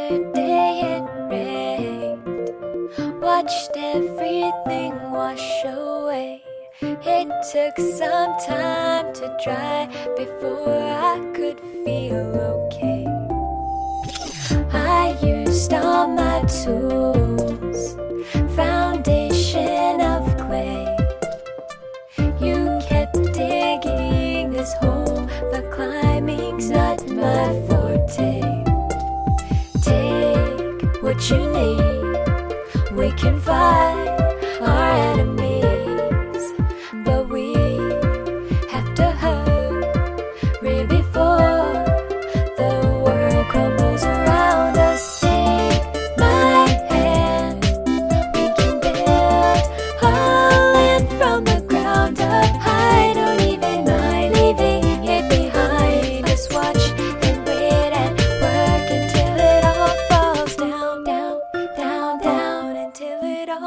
Yesterday it rained, watched everything wash away. It took some time to dry before I could feel okay. I used all my tools, what you need, we can fight our enemies,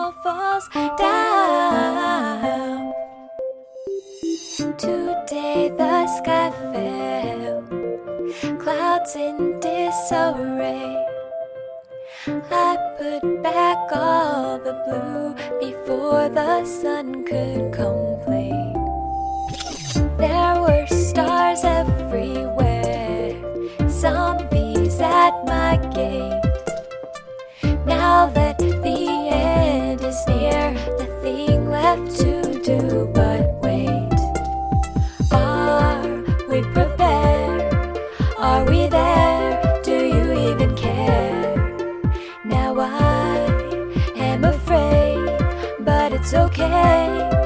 all falls down. Today the sky fell, clouds in disarray. I put back all the blue before the sun could complain. It's okay.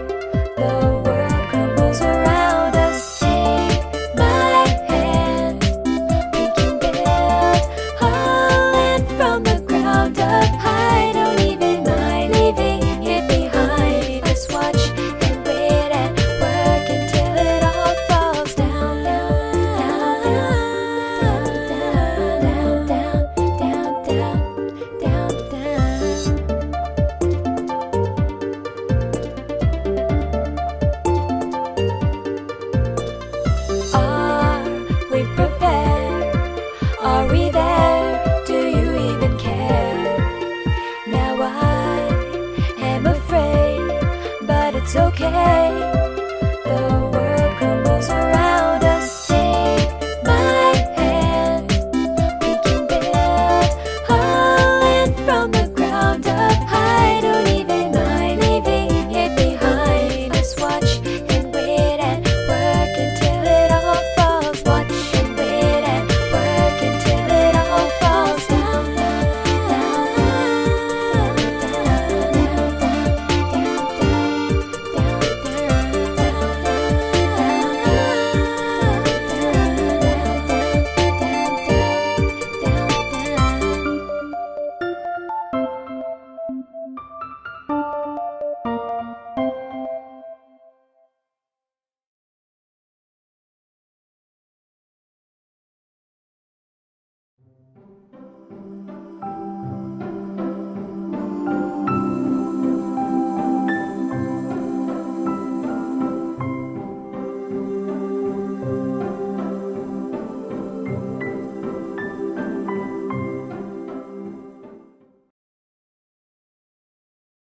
It's okay. Though